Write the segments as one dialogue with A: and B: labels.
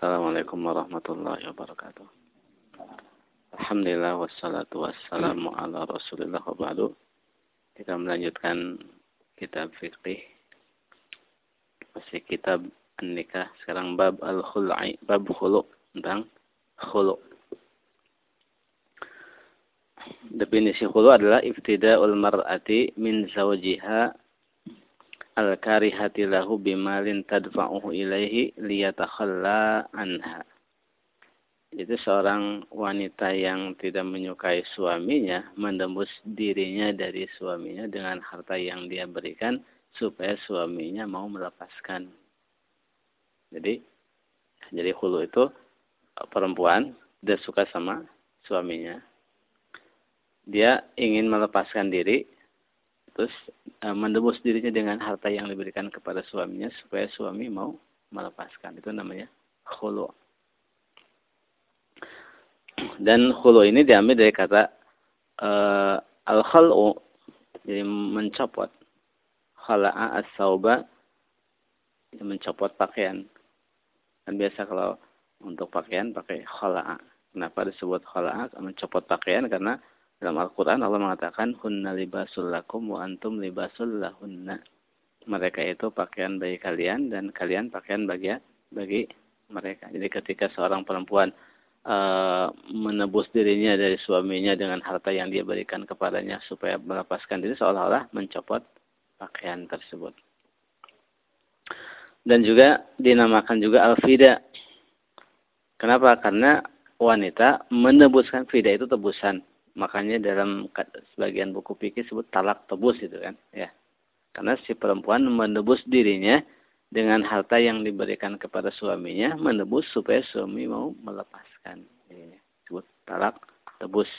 A: Assalamualaikum warahmatullahi wabarakatuh. Alhamdulillah wassalatu wassalamu ala rasulillah wa ba'du. Kita melanjutkan kitab fikih. Masih kitab An-Nikah. Sekarang bab al-khul'i, bab khulu' tentang khulu'. Definisi khulu' adalah iftida'ul mar'ati min zawjiha al-karihati lahu bimalin tadfa'uhu ilaihi liyatakhalla anha. Itu seorang wanita yang tidak menyukai suaminya menembus dirinya dari suaminya dengan harta yang dia berikan supaya suaminya mau melepaskan. Jadi jadi hulu itu perempuan dia suka sama suaminya. Dia ingin melepaskan diri terus e, mendebus dirinya dengan harta yang diberikan kepada suaminya supaya suami mau melepaskan. Itu namanya khulu. Dan khulu ini diambil dari kata e, al khalu jadi mencopot. Khala'a as-sauba mencopot pakaian. Dan biasa kalau untuk pakaian pakai khala'a. Kenapa disebut khala'a? Mencopot pakaian karena dalam Al-Quran Allah mengatakan hunna libasul lakum wa antum libasul lahunna. Mereka itu pakaian bagi kalian dan kalian pakaian bagi bagi mereka. Jadi ketika seorang perempuan e, menebus dirinya dari suaminya dengan harta yang dia berikan kepadanya supaya melepaskan diri seolah-olah mencopot pakaian tersebut. Dan juga dinamakan juga al-fida. Kenapa? Karena wanita menebuskan fida itu tebusan Makanya dalam sebagian buku fikih sebut talak tebus itu kan, ya. Karena si perempuan menebus dirinya dengan harta yang diberikan kepada suaminya, menebus supaya suami mau melepaskan. Ya. Sebut talak tebus.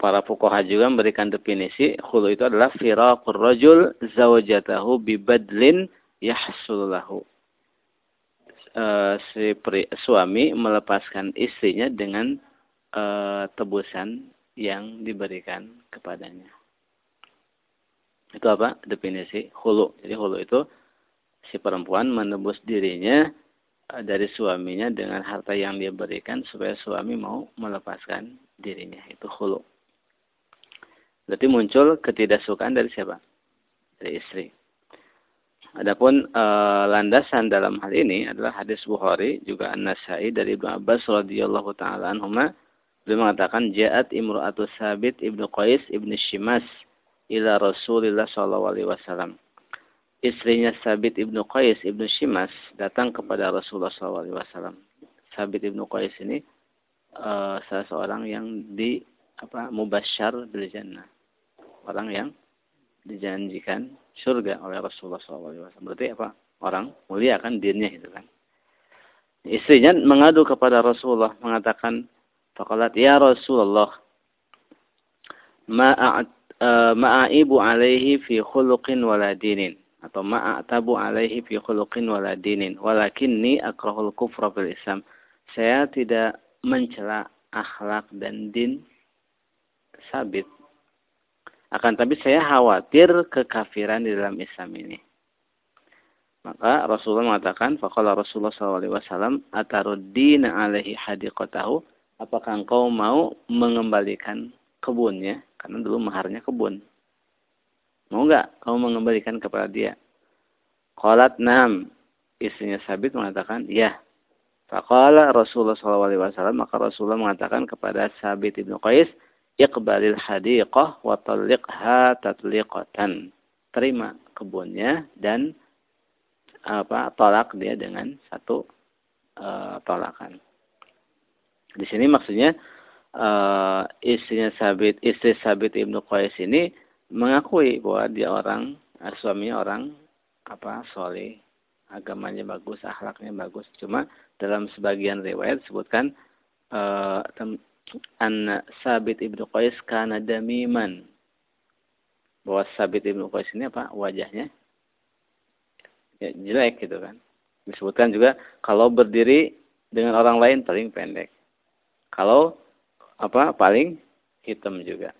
A: Para fuqaha juga memberikan definisi khulu itu adalah firaqur rajul zawjatahu bibadlin yahsul Uh, si suami melepaskan istrinya dengan tebusan yang diberikan kepadanya. Itu apa? Definisi hulu. Jadi hulu itu si perempuan menebus dirinya e, dari suaminya dengan harta yang dia berikan supaya suami mau melepaskan dirinya. Itu hulu. Berarti muncul ketidaksukaan dari siapa? Dari istri. Adapun e, landasan dalam hal ini adalah hadis Bukhari juga An-Nasai dari Ibnu Abbas radhiyallahu taala anhuma Beliau mengatakan ja'at imra'atu Sabit ibnu Qais ibnu Shimas ila Rasulillah sallallahu alaihi wasallam. Istrinya Sabit ibnu Qais ibnu Shimas datang kepada Rasulullah sallallahu alaihi wasallam. Sabit ibnu Qais ini uh, salah seorang yang di apa mubasyar bil jannah. Orang yang dijanjikan surga oleh Rasulullah SAW. Berarti apa? Orang mulia kan dinnya itu kan. Istrinya mengadu kepada Rasulullah mengatakan Faqalat ya Rasulullah ma'aibu alaihi fi khuluqin wala dinin atau ma'atabu alaihi fi khuluqin wala dinin walakinni akrahul kufra fil Islam. Saya tidak mencela akhlak dan din sabit. Akan tapi saya khawatir kekafiran di dalam Islam ini. Maka Rasulullah mengatakan, faqala Rasulullah SAW, ataruddina alaihi hadiqatahu, apakah engkau mau mengembalikan kebunnya? Karena dulu maharnya kebun. Mau nggak kamu mengembalikan kepada dia? Qalat nam. Istrinya Sabit mengatakan, ya. Faqala Rasulullah SAW, maka Rasulullah mengatakan kepada Sabit ibnu Qais, Iqbalil hadiqah wa taliqha tatliqatan. Terima kebunnya dan apa tolak dia dengan satu uh, tolakan. Di sini maksudnya uh, istrinya Sabit, istri Sabit ibnu Qais ini mengakui bahwa dia orang, uh, suaminya orang apa soleh, agamanya bagus, akhlaknya bagus. Cuma dalam sebagian riwayat disebutkan uh, an Sabit ibnu Qais karena damiman. Bahwa Sabit ibnu Qais ini apa wajahnya ya, jelek gitu kan. Disebutkan juga kalau berdiri dengan orang lain paling pendek kalau apa paling hitam juga.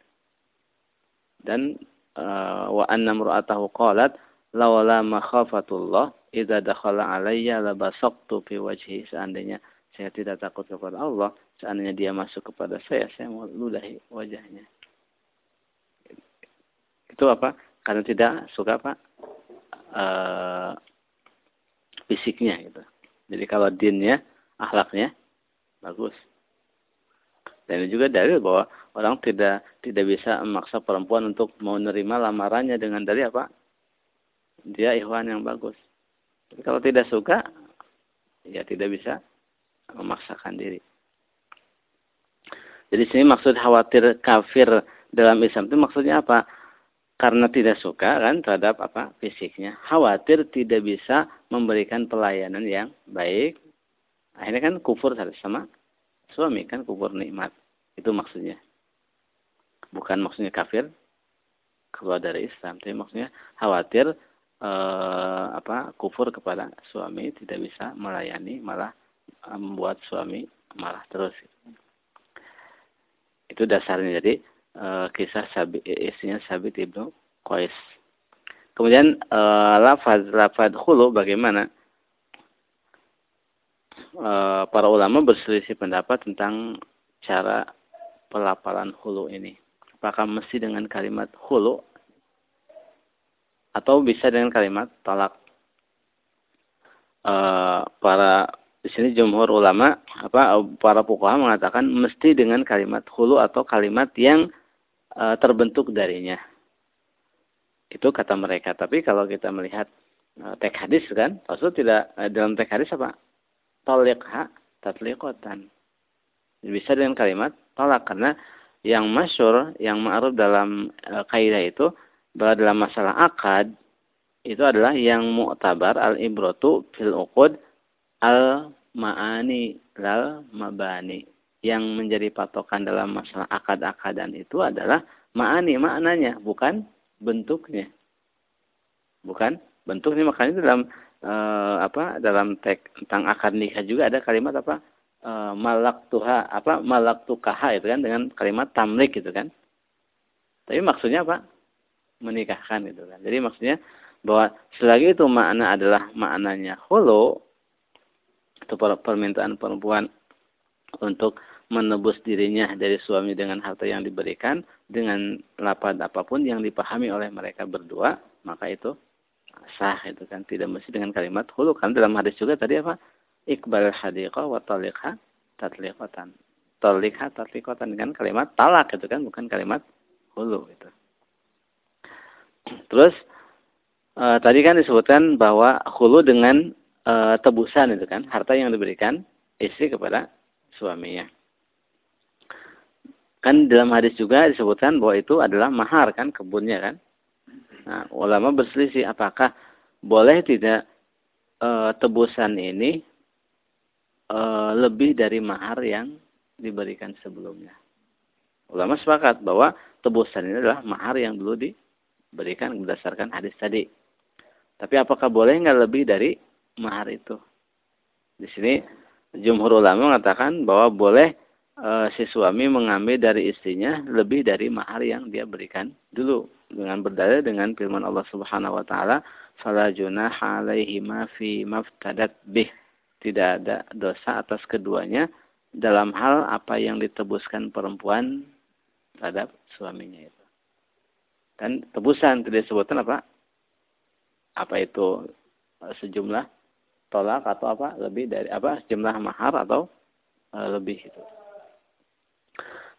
A: Dan uh, wa anna mur'atahu qalat lawala makhafatullah idza dakhala alayya labasaqtu fi wajhi. Seandainya saya tidak takut kepada Allah seandainya dia masuk kepada saya saya mau ludahi wajahnya. Itu apa? Karena tidak suka apa uh, fisiknya gitu. Jadi kalau dinnya akhlaknya bagus dan juga dalil bahwa orang tidak tidak bisa memaksa perempuan untuk mau menerima lamarannya dengan dari apa dia ikhwan yang bagus tapi kalau tidak suka, ya tidak bisa memaksakan diri. Jadi sini maksud khawatir kafir dalam Islam itu maksudnya apa? Karena tidak suka kan terhadap apa fisiknya. Khawatir tidak bisa memberikan pelayanan yang baik. Akhirnya kan kufur sama suami kan kufur nikmat. Itu maksudnya. Bukan maksudnya kafir keluar dari Islam. Tapi maksudnya khawatir eh, apa kufur kepada suami tidak bisa melayani malah eh, membuat suami malah terus itu dasarnya jadi eh, kisah sabi, istrinya Sabit ibnu Qais kemudian eh, lafaz lafaz hulu bagaimana eh, para ulama berselisih pendapat tentang cara pelapalan hulu ini apakah mesti dengan kalimat hulu atau bisa dengan kalimat talak. Uh, para di sini jumhur ulama apa para fuqaha mengatakan mesti dengan kalimat hulu atau kalimat yang uh, terbentuk darinya. Itu kata mereka. Tapi kalau kita melihat uh, teks hadis kan, Rasul tidak uh, dalam teks hadis apa? Talikha tatliqatan. Bisa dengan kalimat talak karena yang masyur, yang ma'ruf dalam uh, kaidah itu bahwa dalam masalah akad itu adalah yang mu'tabar al-ibratu fil uqud al-ma'ani lal mabani. Yang menjadi patokan dalam masalah akad-akadan itu adalah ma'ani maknanya, bukan bentuknya. Bukan bentuknya makanya dalam e, apa dalam teks tentang akad nikah juga ada kalimat apa e, malak tuha apa malak tukaha itu kan dengan kalimat tamlik gitu kan. Tapi maksudnya apa? menikahkan itu kan. Jadi maksudnya bahwa selagi itu makna adalah maknanya holo itu permintaan perempuan untuk menebus dirinya dari suami dengan harta yang diberikan dengan lapad apa pun yang dipahami oleh mereka berdua maka itu sah itu kan tidak mesti dengan kalimat hulu kan dalam hadis juga tadi apa ikbal hadiqah wa talikha tatliqatan talikha tatliqatan dengan kalimat talak itu kan bukan kalimat hulu itu Terus e, tadi kan disebutkan bahwa hulu dengan e, tebusan itu kan, harta yang diberikan istri kepada suaminya. Kan dalam hadis juga disebutkan bahwa itu adalah mahar kan, kebunnya kan. Nah, ulama berselisih apakah boleh tidak e, tebusan ini lebih dari mahar yang diberikan sebelumnya. Ulama sepakat bahwa tebusan ini adalah mahar yang dulu di berikan berdasarkan hadis tadi. Tapi apakah boleh nggak lebih dari mahar itu? Di sini jumhur ulama mengatakan bahwa boleh e, si suami mengambil dari istrinya lebih dari mahar yang dia berikan dulu dengan berdalil dengan firman Allah Subhanahu wa taala fala junaha alaihi ma fi maftadat bih tidak ada dosa atas keduanya dalam hal apa yang ditebuskan perempuan terhadap suaminya itu. Kan tebusan tidak disebutkan apa? Apa itu? Sejumlah tolak atau apa? Lebih dari apa? Sejumlah mahar atau e, lebih itu.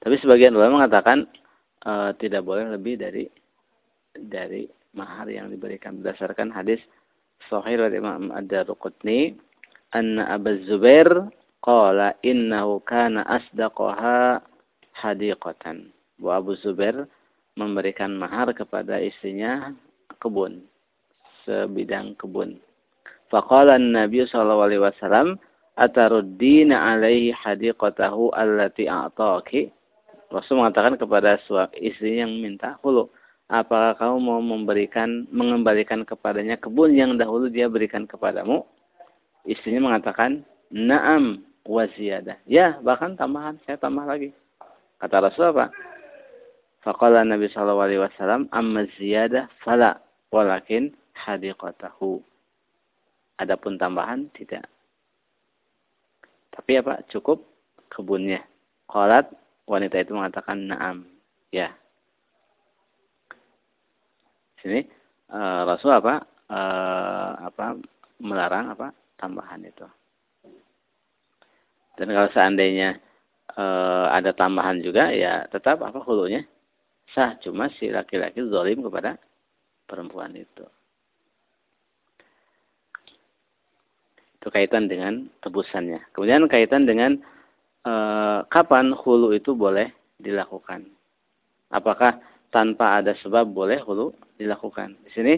A: Tapi sebagian ulama mengatakan e, tidak boleh lebih dari dari mahar yang diberikan berdasarkan hadis sahih dari Imam Ad-Darqutni anna Abu Zubair qala innahu kana asdaqaha hadiqatan wa Abu Zubair memberikan mahar kepada istrinya kebun, sebidang kebun. Faqala Nabi sallallahu alaihi wasallam, "Ataruddina alaihi hadiqatahu allati a'taki?" Rasul mengatakan kepada istri yang minta, "Hulu, apakah kamu mau memberikan mengembalikan kepadanya kebun yang dahulu dia berikan kepadamu?" Istrinya mengatakan, "Na'am wa ziyadah." Ya, bahkan tambahan, saya tambah lagi. Kata Rasul apa? Faqala Nabi wasallam amma ziyadah fala walakin hadiqatahu. Adapun tambahan tidak. Tapi apa? Cukup kebunnya. Qalat wanita itu mengatakan na'am. Ya. Sini uh, Rasul apa? Uh, apa melarang apa? Tambahan itu. Dan kalau seandainya uh, ada tambahan juga ya tetap apa hulunya sah cuma si laki-laki zalim kepada perempuan itu. Itu kaitan dengan tebusannya. Kemudian kaitan dengan e, kapan hulu itu boleh dilakukan. Apakah tanpa ada sebab boleh hulu dilakukan? Di sini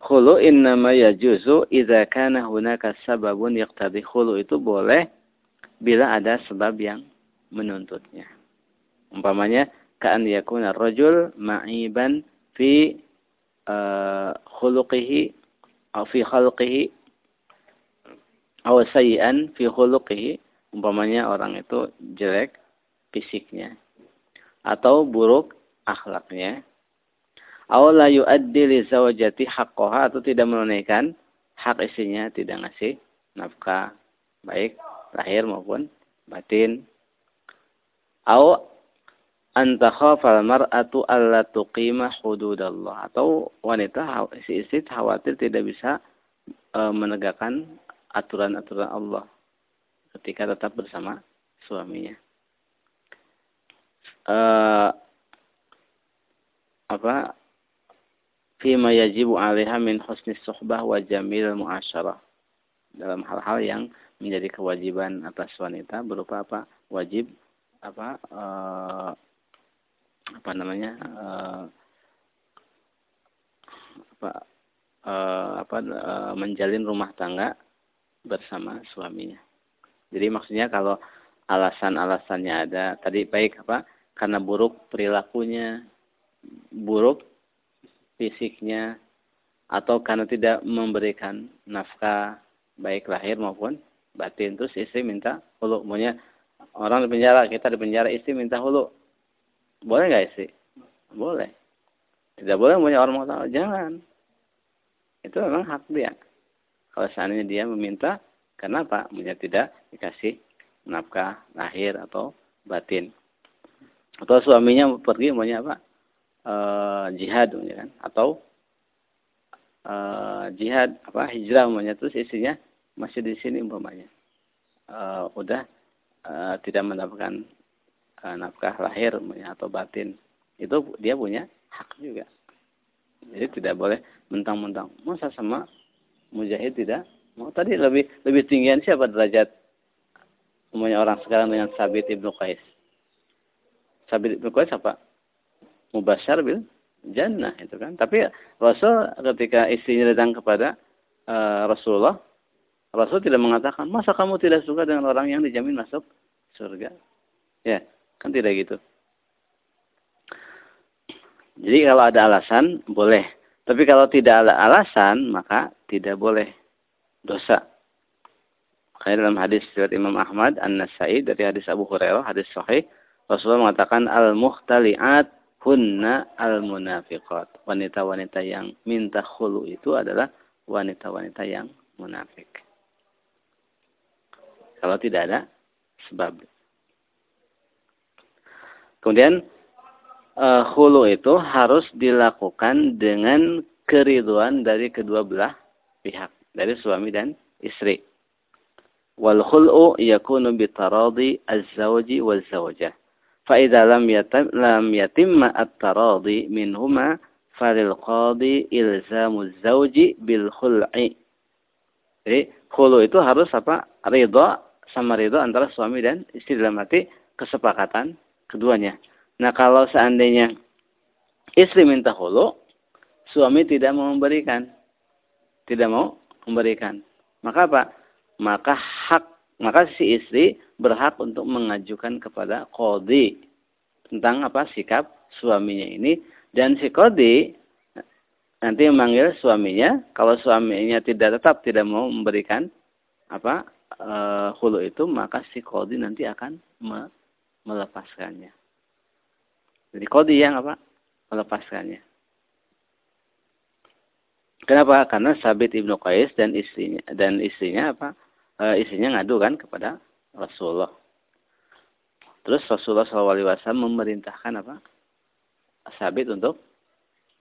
A: hulu innama yajuzu idza kana hunaka sababun yaqtadi. Hulu itu boleh bila ada sebab yang menuntutnya. Umpamanya ka'an yakuna rajul ma'iban fi uh, khuluqihi atau fi khalqihi aw sayyi'an fi khuluqihi. Umpamanya orang itu jelek fisiknya atau buruk akhlaknya aw la yuaddi li zawjati haqqaha atau tidak menunaikan hak istrinya tidak ngasih nafkah baik lahir maupun batin aw anta khafal mar'atu alla tuqima hududallah atau wanita si istri khawatir tidak bisa e, menegakkan aturan-aturan Allah ketika tetap bersama suaminya. Uh, apa fima yajibu 'alaiha min husni suhbah wa jamil muasyarah dalam hal-hal yang menjadi kewajiban atas wanita berupa apa wajib apa uh, apa namanya uh, apa uh, apa uh, menjalin rumah tangga bersama suaminya. Jadi maksudnya kalau alasan-alasannya ada tadi baik apa? Karena buruk perilakunya, buruk fisiknya, atau karena tidak memberikan nafkah baik lahir maupun batin. Terus istri minta hulu. Maunya orang di penjara, kita di penjara, istri minta hulu. Boleh nggak istri? Boleh. Tidak boleh punya orang mau tahu. Jangan. Itu memang hak dia. Kalau seandainya dia meminta, kenapa? Punya tidak dikasih nafkah lahir atau batin. Atau suaminya pergi maunya apa? E, jihad ya kan? Atau e, jihad apa hijrah maunya terus istrinya masih di sini umpamanya. E, udah e, tidak mendapatkan e, nafkah lahir maunya atau batin. Itu dia punya hak juga. Jadi tidak boleh mentang-mentang masa sama mujahid tidak mau tadi lebih lebih tinggian siapa derajat umumnya orang sekarang dengan Sabit ibnu Qais Sabit ibnu Qais apa mubasyar bil jannah itu kan. Tapi Rasul ketika istrinya datang kepada uh, Rasulullah Rasul tidak mengatakan masa kamu tidak suka dengan orang yang dijamin masuk surga? Ya kan tidak gitu. Jadi kalau ada alasan boleh. Tapi kalau tidak ada alasan, maka tidak boleh dosa. Makanya dalam hadis riwayat Imam Ahmad An-Nasai dari hadis Abu Hurairah, hadis sahih, Rasulullah mengatakan al-mukhtali'at hunna al-munafiqat. Wanita-wanita yang minta khulu itu adalah wanita-wanita yang munafik. Kalau tidak ada sebab. Kemudian uh, hulu itu harus dilakukan dengan keriduan dari kedua belah pihak, dari suami dan istri. Wal khul'u yakunu bitaradi az-zawji wal zawjah. Fa idza lam yatim lam yatimma at-taradi minhuma falil qadi ilzamu az-zawji bil khul'i. Jadi khulu itu harus apa? Ridha sama ridha antara suami dan istri dalam arti kesepakatan keduanya. Nah kalau seandainya istri minta hulu, suami tidak mau memberikan. Tidak mau memberikan. Maka apa? Maka hak, maka si istri berhak untuk mengajukan kepada kodi tentang apa sikap suaminya ini dan si kodi nanti memanggil suaminya kalau suaminya tidak tetap tidak mau memberikan apa e, hulu itu maka si kodi nanti akan me, melepaskannya jadi kodi yang apa? Melepaskannya. Kenapa? Karena Sabit Ibnu Qais dan istrinya dan istrinya apa? E, istrinya ngadu kan kepada Rasulullah. Terus Rasulullah SAW memerintahkan apa? Sabit untuk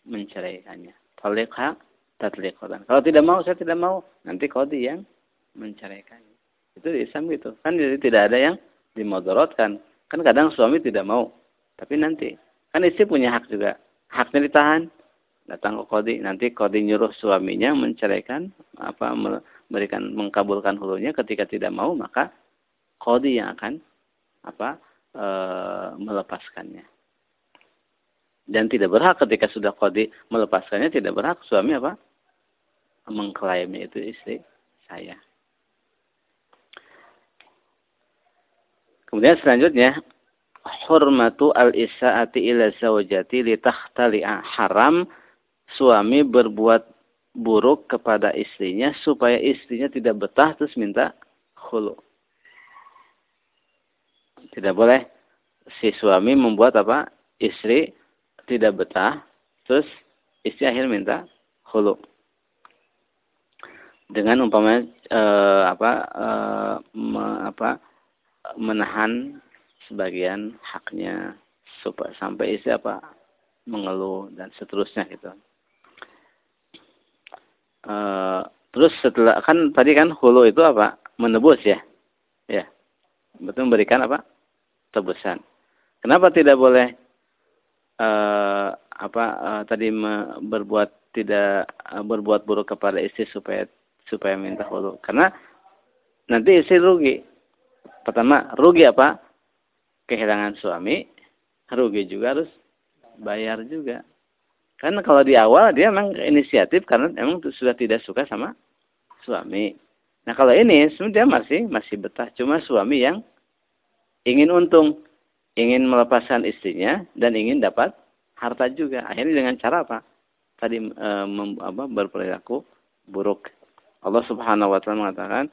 A: menceraikannya. Talikha tatlikotan. Kalau tidak mau, saya tidak mau. Nanti kodi yang menceraikannya. Itu di Islam gitu. Kan jadi tidak ada yang dimodorotkan. Kan kadang suami tidak mau. Tapi nanti. Kan istri punya hak juga. Haknya ditahan. Datang ke kodi. Nanti kodi nyuruh suaminya menceraikan. apa memberikan mengkabulkan hulunya. Ketika tidak mau, maka kodi yang akan apa e, melepaskannya dan tidak berhak ketika sudah kodi melepaskannya tidak berhak suami apa mengklaimnya itu istri saya. Kemudian selanjutnya hurmatu al-isaati ila zawjati li haram suami berbuat buruk kepada istrinya supaya istrinya tidak betah terus minta khulu. Tidak boleh si suami membuat apa? Istri tidak betah, terus istri akhir minta hulu. Dengan umpamanya e, apa e, me, apa menahan sebagian haknya supaya sampai istri apa mengeluh dan seterusnya gitu. E, terus setelah kan tadi kan hulu itu apa? Menebus ya, ya. Betul memberikan apa? Tebusan. Kenapa tidak boleh uh, apa uh, tadi me, berbuat tidak berbuat buruk kepada istri supaya supaya minta hulu? Karena nanti istri rugi. Pertama rugi apa? Kehilangan suami rugi juga harus bayar juga karena kalau di awal dia memang inisiatif karena memang sudah tidak suka sama suami nah kalau ini dia masih masih betah cuma suami yang ingin untung ingin melepaskan istrinya dan ingin dapat harta juga. Akhirnya dengan cara apa? Tadi e, mem, apa, berperilaku buruk. Allah Subhanahu wa taala mengatakan,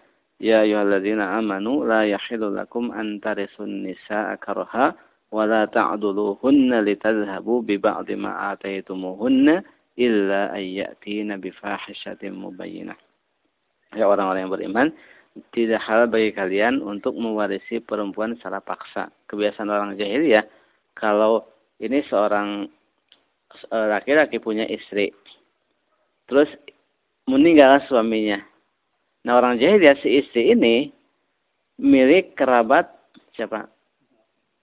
A: "Ya ayyuhalladzina amanu la yahillu lakum an nisaa karha ta'duluhunna litadhhabu bi ba'di ma ataytumuhunna illa bi fahishatin mubayyinah." Ya orang-orang yang beriman, tidak halal bagi kalian untuk mewarisi perempuan secara paksa. Kebiasaan orang jahiliyah, kalau ini seorang e, laki-laki punya istri, terus meninggal suaminya. Nah orang jahiliyah si istri ini milik kerabat siapa?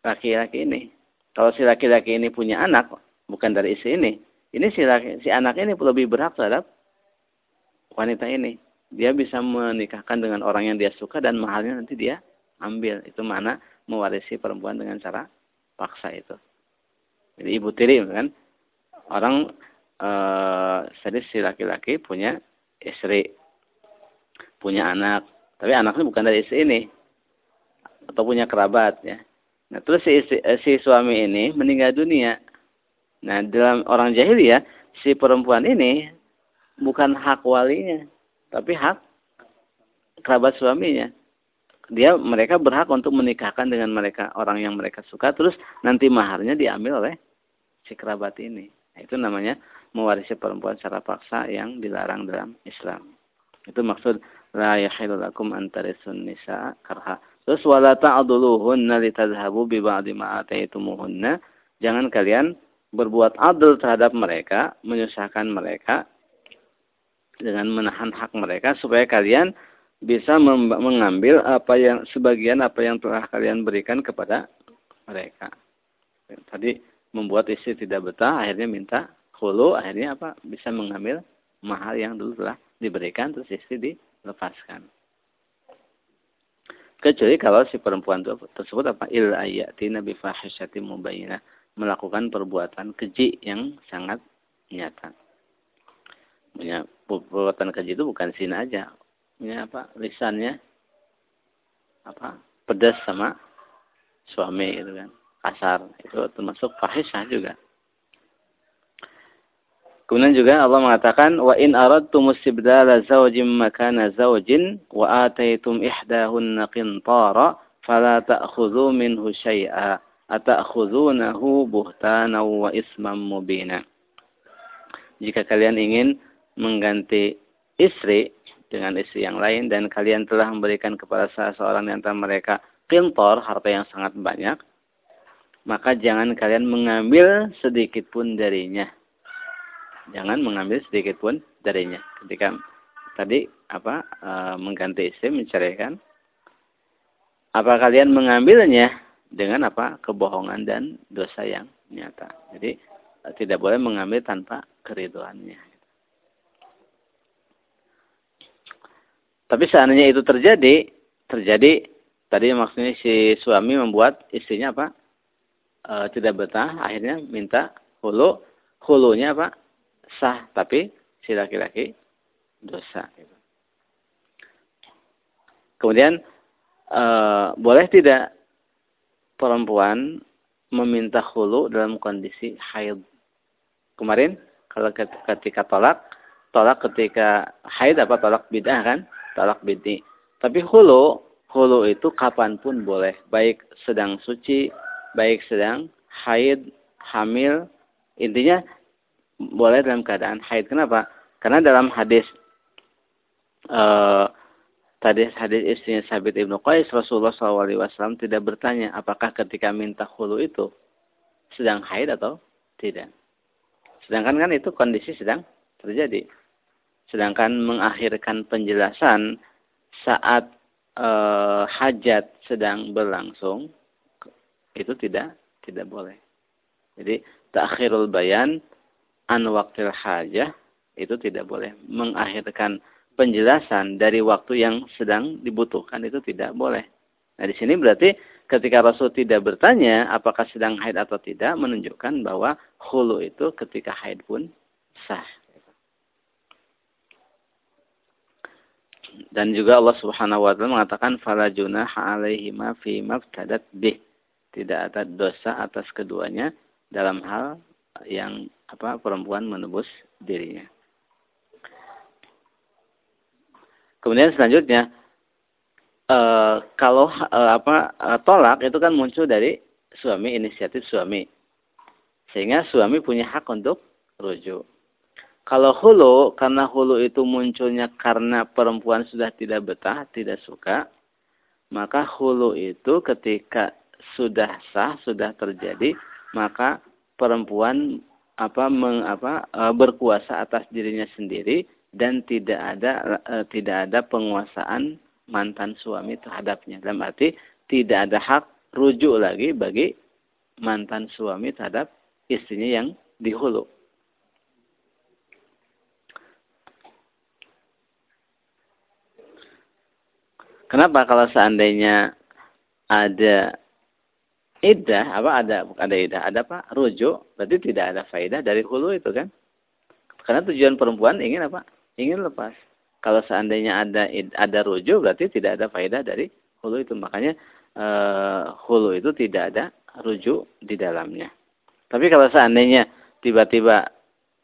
A: Laki-laki ini. Kalau si laki-laki ini punya anak, bukan dari istri ini, ini si, laki, si anak ini lebih berhak terhadap wanita ini dia bisa menikahkan dengan orang yang dia suka dan mahalnya nanti dia ambil. Itu mana mewarisi perempuan dengan cara paksa itu. Jadi ibu tiri kan orang eh jadi si laki-laki punya istri, punya anak, tapi anaknya bukan dari istri ini atau punya kerabat ya. Nah, terus si, istri, eh, si suami ini meninggal dunia. Nah, dalam orang jahiliyah si perempuan ini bukan hak walinya, tapi hak kerabat suaminya. Dia mereka berhak untuk menikahkan dengan mereka orang yang mereka suka terus nanti maharnya diambil oleh si kerabat ini. Nah, itu namanya mewarisi perempuan secara paksa yang dilarang dalam Islam. Itu maksud la yahilu lakum antarisun nisa karha. Terus wala ta'duluhunna litadhhabu bi ba'di ma ataitumuhunna. Jangan kalian berbuat adil terhadap mereka, menyusahkan mereka dengan menahan hak mereka supaya kalian bisa mengambil apa yang sebagian apa yang telah kalian berikan kepada mereka. Tadi membuat istri tidak betah, akhirnya minta hulu, akhirnya apa? Bisa mengambil mahal yang dulu telah diberikan, terus istri dilepaskan. Kecuali kalau si perempuan tersebut apa? Il ayati nabi fahisyati mubayyinah. Melakukan perbuatan keji yang sangat nyata. Punya perbuatan keji itu bukan sin aja. Punya apa? Lisannya apa? Pedas sama suami itu kan. Kasar. Itu termasuk fahisyah juga. Kemudian juga Allah mengatakan wa in aradtum istibdala zawjin makana zawjin wa ataitum ihdahunna qintara fala ta'khudhu minhu syai'a ata'khudhunahu buhtanan wa isman mubina. Jika kalian ingin mengganti istri dengan istri yang lain dan kalian telah memberikan kepada salah seorang di antara mereka kintor harta yang sangat banyak maka jangan kalian mengambil sedikit pun darinya jangan mengambil sedikit pun darinya. Ketika tadi apa e, mengganti istri menceraikan. Apa kalian mengambilnya dengan apa kebohongan dan dosa yang nyata? Jadi tidak boleh mengambil tanpa keriduannya. Tapi seandainya itu terjadi terjadi tadi maksudnya si suami membuat istrinya apa e, tidak betah akhirnya minta hulu hulunya apa sah tapi si laki-laki dosa. Gitu. Kemudian e, boleh tidak perempuan meminta hulu dalam kondisi haid? Kemarin kalau ketika tolak, tolak ketika haid apa tolak bid'ah kan? Tolak bid'i. Tapi hulu, hulu itu kapan pun boleh. Baik sedang suci, baik sedang haid, hamil. Intinya boleh dalam keadaan haid. Kenapa? Karena dalam hadis uh, tadi hadis istrinya Sabit Ibnu Qais Rasulullah SAW tidak bertanya apakah ketika minta hulu itu sedang haid atau tidak. Sedangkan kan itu kondisi sedang terjadi. Sedangkan mengakhirkan penjelasan saat uh, hajat sedang berlangsung itu tidak tidak boleh. Jadi takhirul bayan an waktil hajah itu tidak boleh mengakhirkan penjelasan dari waktu yang sedang dibutuhkan itu tidak boleh. Nah di sini berarti ketika Rasul tidak bertanya apakah sedang haid atau tidak menunjukkan bahwa hulu itu ketika haid pun sah. Dan juga Allah Subhanahu wa taala mengatakan fala junaha alaihi ma fi maftadat bih. Tidak ada dosa atas keduanya dalam hal yang apa perempuan menebus dirinya. Kemudian selanjutnya e, kalau e, apa e, tolak itu kan muncul dari suami inisiatif suami. Sehingga suami punya hak untuk rujuk. Kalau hulu, karena hulu itu munculnya karena perempuan sudah tidak betah, tidak suka, maka hulu itu ketika sudah sah, sudah terjadi, maka perempuan apa meng, apa berkuasa atas dirinya sendiri dan tidak ada e, tidak ada penguasaan mantan suami terhadapnya. Dalam arti tidak ada hak rujuk lagi bagi mantan suami terhadap istrinya yang dihulu. Kenapa kalau seandainya ada idah apa ada ada idah ada apa rujuk berarti tidak ada faedah dari hulu itu kan karena tujuan perempuan ingin apa ingin lepas. Kalau seandainya ada ada rujuk berarti tidak ada faedah dari hulu itu. Makanya e, hulu itu tidak ada rujuk di dalamnya. Tapi kalau seandainya tiba-tiba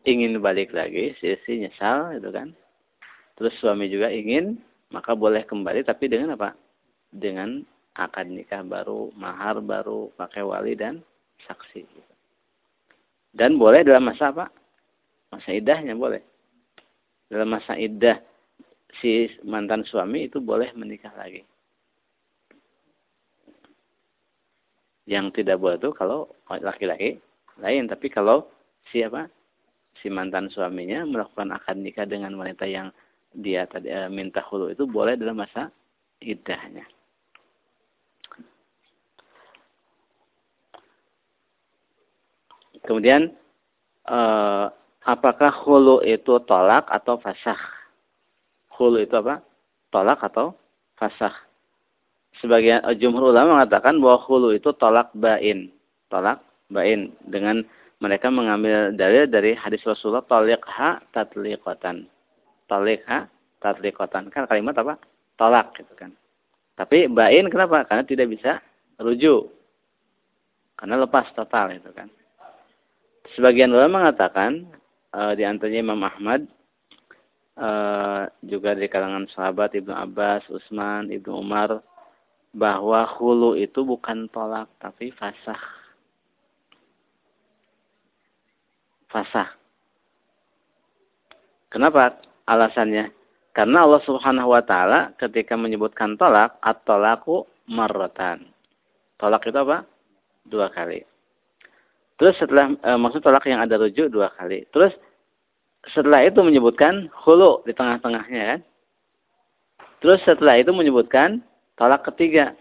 A: ingin balik lagi, si istri nyesal itu kan. Terus suami juga ingin, maka boleh kembali tapi dengan apa? Dengan akad nikah baru, mahar baru, pakai wali dan saksi. Dan boleh dalam masa apa? Masa idahnya boleh dalam masa iddah si mantan suami itu boleh menikah lagi. Yang tidak boleh itu kalau laki-laki lain, tapi kalau siapa si mantan suaminya melakukan akad nikah dengan wanita yang dia tadi e, minta hulu itu boleh dalam masa iddahnya. Kemudian e, apakah hulu itu tolak atau fasah? Hulu itu apa? Tolak atau fasah? Sebagian uh, jumhur ulama mengatakan bahwa hulu itu tolak bain. Tolak bain. Dengan mereka mengambil dalil dari hadis Rasulullah talikha tatliqatan. Talikha tatliqatan. Kan kalimat apa? Tolak gitu kan. Tapi bain kenapa? Karena tidak bisa rujuk. Karena lepas total itu kan. Sebagian ulama mengatakan uh, di antaranya Imam Ahmad uh, juga di kalangan sahabat Ibnu Abbas, Utsman, Ibnu Umar bahwa hulu itu bukan tolak tapi fasah. Fasah. Kenapa? Alasannya karena Allah Subhanahu wa taala ketika menyebutkan tolak atau laku marratan. Tolak itu apa? Dua kali. Terus setelah e, maksud tolak yang ada rujuk dua kali. Terus setelah itu menyebutkan hulu di tengah-tengahnya kan. Terus setelah itu menyebutkan tolak ketiga.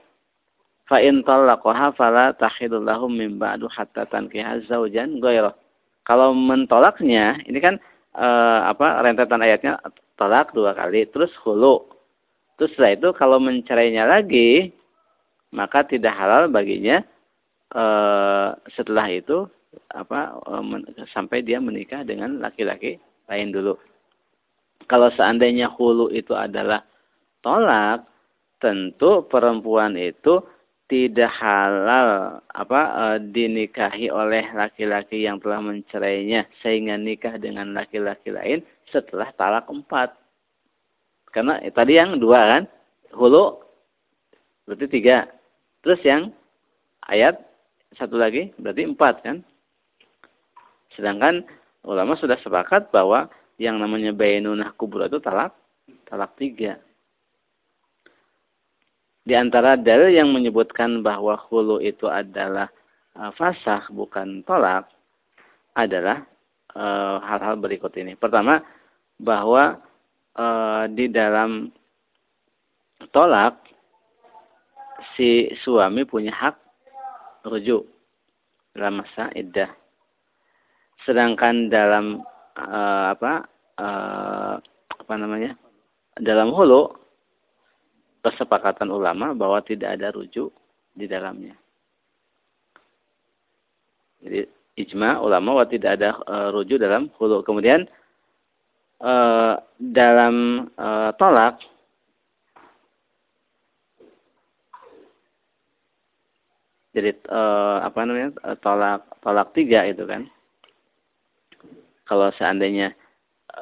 A: Fa in talaqaha fala tahillu lahum min ba'du hatta tankiha zaujan. Kalau mentolaknya, ini kan e, apa rentetan ayatnya talak dua kali, terus hulu. Terus setelah itu kalau mencerainya lagi, maka tidak halal baginya setelah itu apa e, men, sampai dia menikah dengan laki-laki lain dulu. Kalau seandainya hulu itu adalah tolak, tentu perempuan itu tidak halal apa e, dinikahi oleh laki-laki yang telah mencerainya sehingga nikah dengan laki-laki lain setelah talak empat. Karena eh, tadi yang dua kan, hulu berarti tiga. Terus yang ayat satu lagi berarti empat kan. Sedangkan ulama sudah sepakat bahwa yang namanya bainunah kubur itu talak talak tiga. Di antara dalil yang menyebutkan bahwa hulu itu adalah uh, fasah bukan tolak adalah eh, hal-hal uh, berikut ini. Pertama, bahwa e, di dalam tolak si suami punya hak rujuk dalam masa iddah. Sedangkan dalam e, apa e, apa namanya? Dalam hulu kesepakatan ulama bahwa tidak ada rujuk di dalamnya. Jadi ijma ulama bahwa tidak ada e, rujuk dalam hulu. Kemudian uh, dalam uh, tolak jadi uh, apa namanya tolak tolak tiga itu kan. Kalau seandainya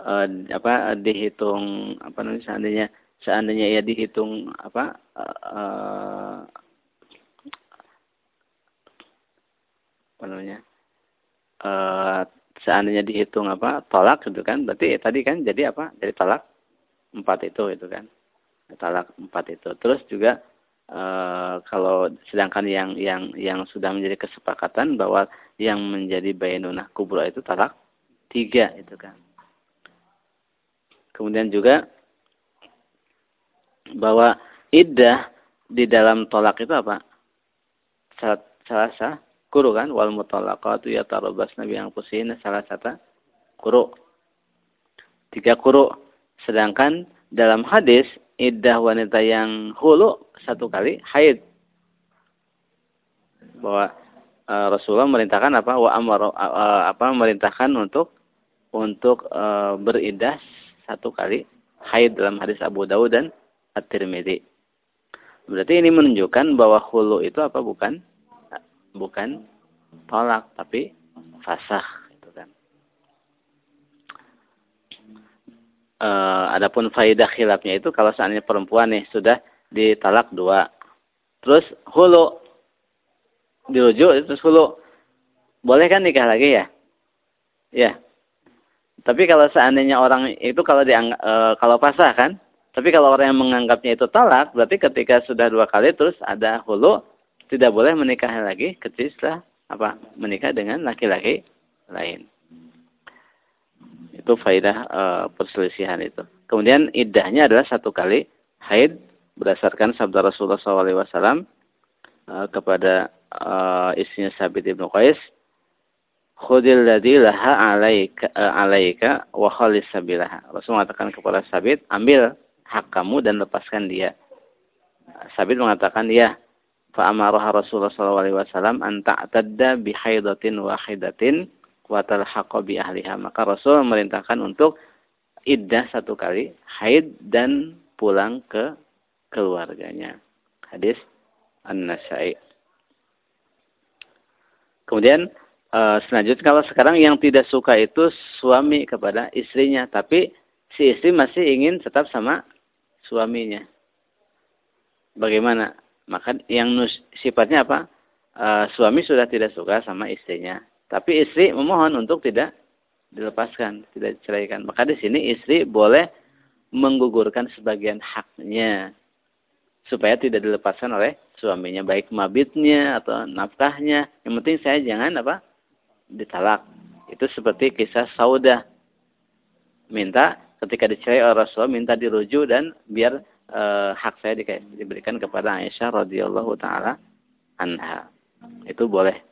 A: uh, apa dihitung apa namanya seandainya seandainya ia dihitung apa apa namanya seandainya dihitung apa tolak gitu kan berarti ya, tadi kan jadi apa jadi tolak empat itu itu kan. Tolak empat itu. Terus juga e, kalau sedangkan yang yang yang sudah menjadi kesepakatan bahwa yang menjadi bainunah kubra itu talak tiga itu kan. Kemudian juga bahwa iddah di dalam tolak itu apa? Salah, salah kuru kan? Wal mutallaqatu yatarabbasna bi anfusihinna salah satu kuru. Tiga kuru. Sedangkan dalam hadis iddah wanita yang hulu satu kali haid. Bahwa uh, Rasulullah merintahkan apa? Wa amara uh, apa merintahkan untuk untuk uh, beridah satu kali haid dalam hadis Abu Dawud dan At-Tirmidzi. Berarti ini menunjukkan bahwa hulu itu apa? Bukan bukan tolak tapi fasah itu kan. E, adapun faidah khilafnya itu kalau seandainya perempuan nih sudah ditalak dua, terus hulu dirujuk terus hulu boleh kan nikah lagi ya? Ya. Tapi kalau seandainya orang itu kalau dianggap e, kalau pasah kan, tapi kalau orang yang menganggapnya itu talak, berarti ketika sudah dua kali terus ada hulu, tidak boleh menikah lagi kecuali setelah apa menikah dengan laki-laki lain. Itu faidah e, perselisihan itu. Kemudian iddahnya adalah satu kali haid berdasarkan sabda Rasulullah SAW e, kepada e, istrinya Sabit ibnu Qais, Khudil ladhi laha alaika, e, alaika wa khalis sabilaha. Rasul mengatakan kepada Sabit, ambil hak kamu dan lepaskan dia. Sabit mengatakan, ya, fa'amaraha Rasulullah SAW an ta'tadda bihaidatin wahidatin wa talhaqa bi ahliha. Maka Rasul merintahkan untuk iddah satu kali, haid dan pulang ke keluarganya. Hadis An-Nasai. Kemudian uh, selanjutnya kalau sekarang yang tidak suka itu suami kepada istrinya, tapi si istri masih ingin tetap sama suaminya. Bagaimana? Maka yang sifatnya apa? E, suami sudah tidak suka sama istrinya. Tapi istri memohon untuk tidak dilepaskan, tidak diceraikan. Maka di sini istri boleh menggugurkan sebagian haknya supaya tidak dilepaskan oleh suaminya baik mabitnya atau nafkahnya. Yang penting saya jangan apa? ditalak. Itu seperti kisah Saudah. Minta ketika dicerai oleh Rasulullah minta dirujuk dan biar e, hak saya di, diberikan kepada Aisyah radhiyallahu taala anha. Itu boleh.